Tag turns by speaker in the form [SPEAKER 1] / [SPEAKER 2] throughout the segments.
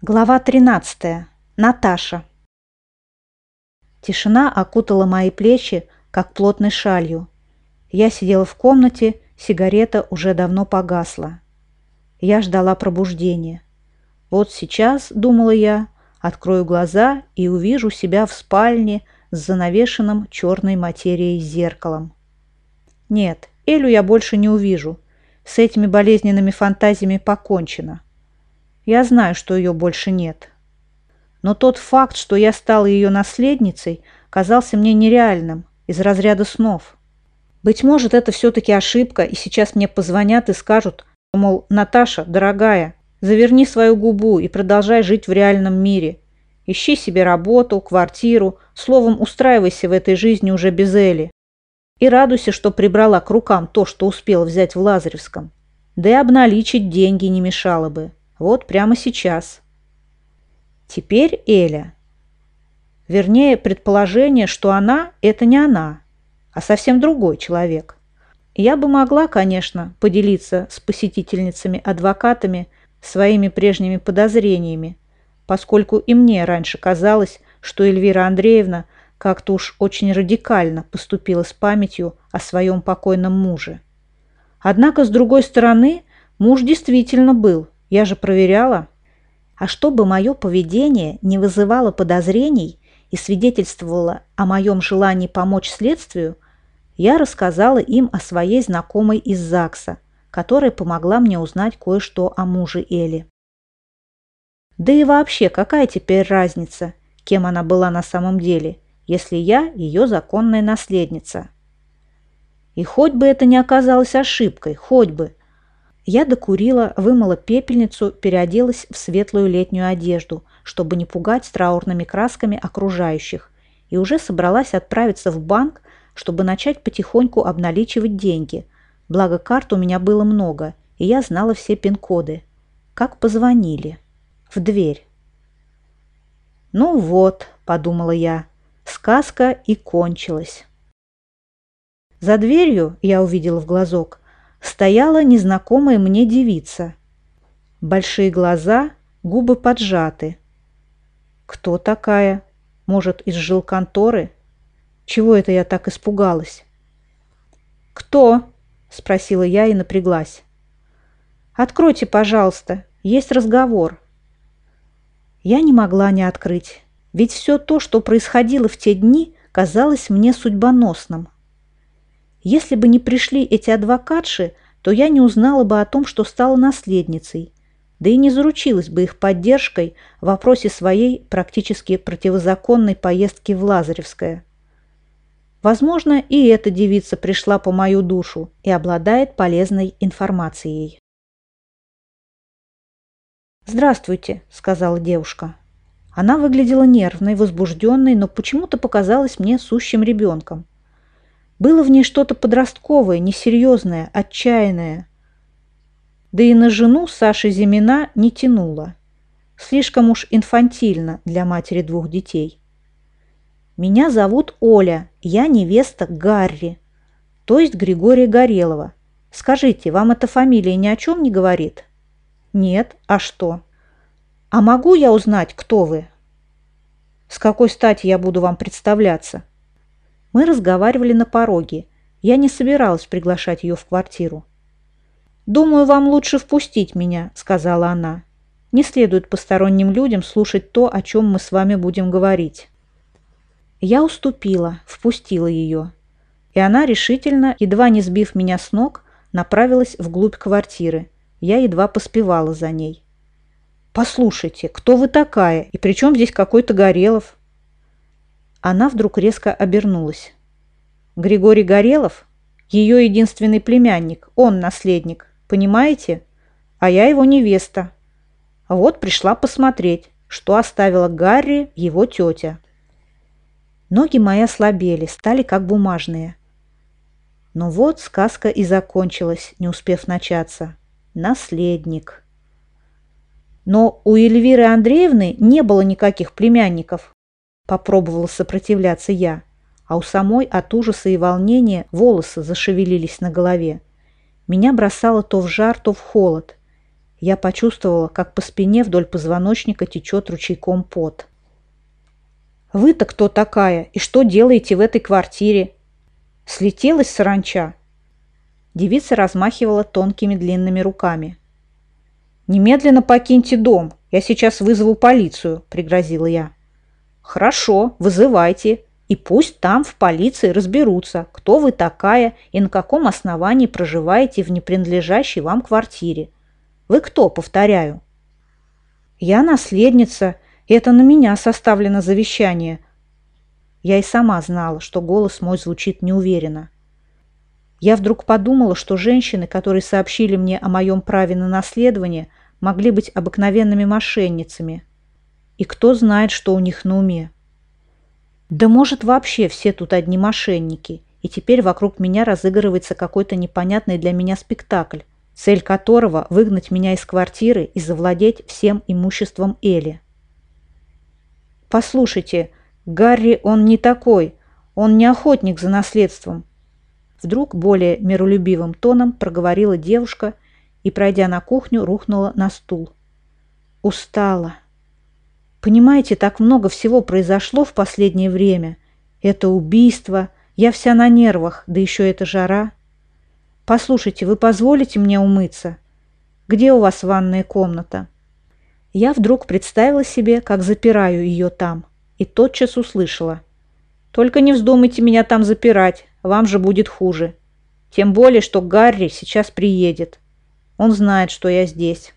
[SPEAKER 1] Глава 13. Наташа. Тишина окутала мои плечи, как плотной шалью. Я сидела в комнате, сигарета уже давно погасла. Я ждала пробуждения. Вот сейчас, думала я, открою глаза и увижу себя в спальне с занавешенным черной материей зеркалом. Нет, Элю я больше не увижу. С этими болезненными фантазиями покончено. Я знаю, что ее больше нет. Но тот факт, что я стала ее наследницей, казался мне нереальным, из разряда снов. Быть может, это все-таки ошибка, и сейчас мне позвонят и скажут, мол, Наташа, дорогая, заверни свою губу и продолжай жить в реальном мире. Ищи себе работу, квартиру, словом, устраивайся в этой жизни уже без Эли. И радуйся, что прибрала к рукам то, что успела взять в Лазаревском. Да и обналичить деньги не мешало бы. Вот прямо сейчас. Теперь Эля. Вернее, предположение, что она – это не она, а совсем другой человек. Я бы могла, конечно, поделиться с посетительницами-адвокатами своими прежними подозрениями, поскольку и мне раньше казалось, что Эльвира Андреевна как-то уж очень радикально поступила с памятью о своем покойном муже. Однако, с другой стороны, муж действительно был – я же проверяла. А чтобы мое поведение не вызывало подозрений и свидетельствовало о моем желании помочь следствию, я рассказала им о своей знакомой из ЗАГСа, которая помогла мне узнать кое-что о муже Эли. Да и вообще, какая теперь разница, кем она была на самом деле, если я ее законная наследница? И хоть бы это не оказалось ошибкой, хоть бы, я докурила, вымыла пепельницу, переоделась в светлую летнюю одежду, чтобы не пугать траурными красками окружающих, и уже собралась отправиться в банк, чтобы начать потихоньку обналичивать деньги. Благо карт у меня было много, и я знала все пин-коды. Как позвонили. В дверь. «Ну вот», — подумала я, — сказка и кончилась. За дверью я увидела в глазок — стояла незнакомая мне девица. Большие глаза, губы поджаты. Кто такая? Может, из жилконторы? Чего это я так испугалась? «Кто?» – спросила я и напряглась. «Откройте, пожалуйста, есть разговор». Я не могла не открыть, ведь все то, что происходило в те дни, казалось мне судьбоносным – если бы не пришли эти адвокатши, то я не узнала бы о том, что стала наследницей, да и не заручилась бы их поддержкой в вопросе своей практически противозаконной поездки в Лазаревское. Возможно, и эта девица пришла по мою душу и обладает полезной информацией. «Здравствуйте», — сказала девушка. Она выглядела нервной, возбужденной, но почему-то показалась мне сущим ребенком. Было в ней что-то подростковое, несерьезное, отчаянное. Да и на жену Саши Зимина не тянуло. Слишком уж инфантильно для матери двух детей. «Меня зовут Оля, я невеста Гарри, то есть Григория Горелова. Скажите, вам эта фамилия ни о чем не говорит?» «Нет, а что?» «А могу я узнать, кто вы?» «С какой стати я буду вам представляться?» Мы разговаривали на пороге. Я не собиралась приглашать ее в квартиру. «Думаю, вам лучше впустить меня», — сказала она. «Не следует посторонним людям слушать то, о чем мы с вами будем говорить». Я уступила, впустила ее. И она решительно, едва не сбив меня с ног, направилась вглубь квартиры. Я едва поспевала за ней. «Послушайте, кто вы такая? И при чем здесь какой-то Горелов?» Она вдруг резко обернулась. Григорий Горелов – ее единственный племянник, он наследник, понимаете? А я его невеста. Вот пришла посмотреть, что оставила Гарри его тетя. Ноги мои ослабели, стали как бумажные. Но вот сказка и закончилась, не успев начаться. Наследник. Но у Эльвиры Андреевны не было никаких племянников, Попробовала сопротивляться я, а у самой от ужаса и волнения волосы зашевелились на голове. Меня бросало то в жар, то в холод. Я почувствовала, как по спине вдоль позвоночника течет ручейком пот. «Вы-то кто такая и что делаете в этой квартире?» «Слетелась саранча?» Девица размахивала тонкими длинными руками. «Немедленно покиньте дом, я сейчас вызову полицию», – пригрозила я. «Хорошо, вызывайте, и пусть там в полиции разберутся, кто вы такая и на каком основании проживаете в непринадлежащей вам квартире. Вы кто, повторяю?» «Я наследница, и это на меня составлено завещание». Я и сама знала, что голос мой звучит неуверенно. Я вдруг подумала, что женщины, которые сообщили мне о моем праве на наследование, могли быть обыкновенными мошенницами. И кто знает, что у них на уме. Да может вообще все тут одни мошенники, и теперь вокруг меня разыгрывается какой-то непонятный для меня спектакль, цель которого – выгнать меня из квартиры и завладеть всем имуществом Эли. «Послушайте, Гарри, он не такой, он не охотник за наследством», Вдруг более миролюбивым тоном проговорила девушка и, пройдя на кухню, рухнула на стул. Устала. Понимаете, так много всего произошло в последнее время. Это убийство, я вся на нервах, да еще эта жара. Послушайте, вы позволите мне умыться? Где у вас ванная комната? Я вдруг представила себе, как запираю ее там, и тотчас услышала. Только не вздумайте меня там запирать, вам же будет хуже. Тем более, что Гарри сейчас приедет. Он знает, что я здесь.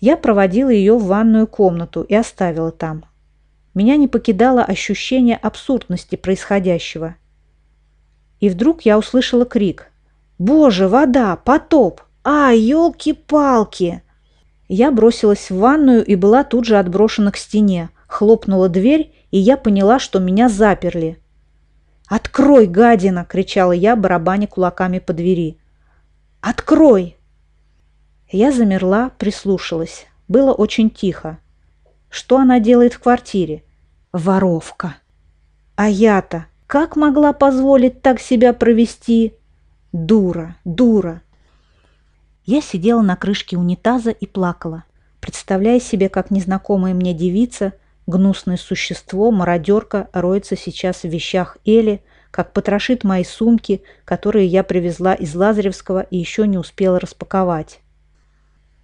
[SPEAKER 1] Я проводила ее в ванную комнату и оставила там. Меня не покидало ощущение абсурдности происходящего. И вдруг я услышала крик. «Боже, вода! Потоп! А, елки-палки!» Я бросилась в ванную и была тут же отброшена к стене. Хлопнула дверь, и я поняла, что меня заперли. «Открой, гадина!» – кричала я, барабаня кулаками по двери. «Открой!» Я замерла, прислушалась. Было очень тихо. Что она делает в квартире? Воровка. А я-то как могла позволить так себя провести? Дура, дура. Я сидела на крышке унитаза и плакала, представляя себе, как незнакомая мне девица – Гнусное существо, мародерка, роется сейчас в вещах Эли, как потрошит мои сумки, которые я привезла из Лазаревского и еще не успела распаковать.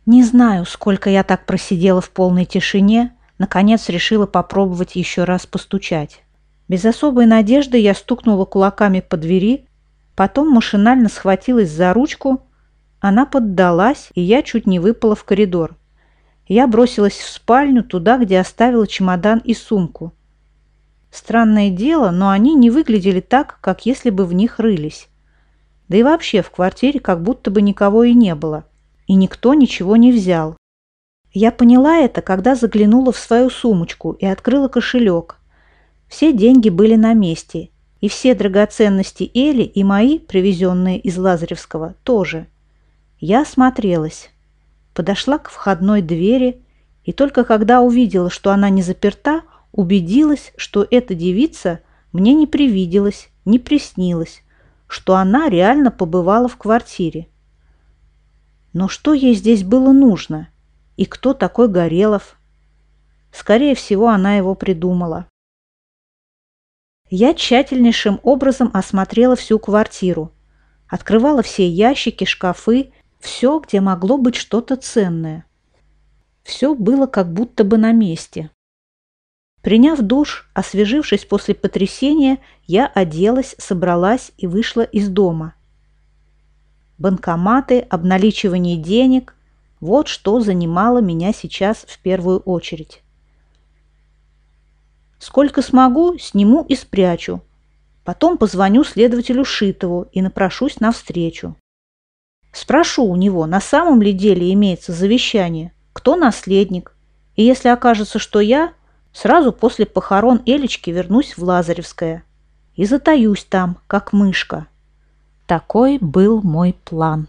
[SPEAKER 1] Не знаю, сколько я так просидела в полной тишине, наконец решила попробовать еще раз постучать. Без особой надежды я стукнула кулаками по двери, потом машинально схватилась за ручку, она поддалась, и я чуть не выпала в коридор. Я бросилась в спальню, туда, где оставила чемодан и сумку. Странное дело, но они не выглядели так, как если бы в них рылись. Да и вообще в квартире как будто бы никого и не было. И никто ничего не взял. Я поняла это, когда заглянула в свою сумочку и открыла кошелек. Все деньги были на месте, и все драгоценности Эли и мои, привезенные из Лазаревского, тоже. Я осмотрелась подошла к входной двери и только когда увидела, что она не заперта, убедилась, что эта девица мне не привиделась, не приснилась, что она реально побывала в квартире. Но что ей здесь было нужно? И кто такой Горелов? Скорее всего, она его придумала. Я тщательнейшим образом осмотрела всю квартиру. Открывала все ящики, шкафы все, где могло быть что-то ценное. Все было как будто бы на месте. Приняв душ, освежившись после потрясения, я оделась, собралась и вышла из дома. Банкоматы, обналичивание денег – вот что занимало меня сейчас в первую очередь. Сколько смогу, сниму и спрячу. Потом позвоню следователю Шитову и напрошусь на встречу. Спрошу у него, на самом ли деле имеется завещание, кто наследник. И если окажется, что я, сразу после похорон Элечки вернусь в Лазаревское и затаюсь там, как мышка. Такой был мой план.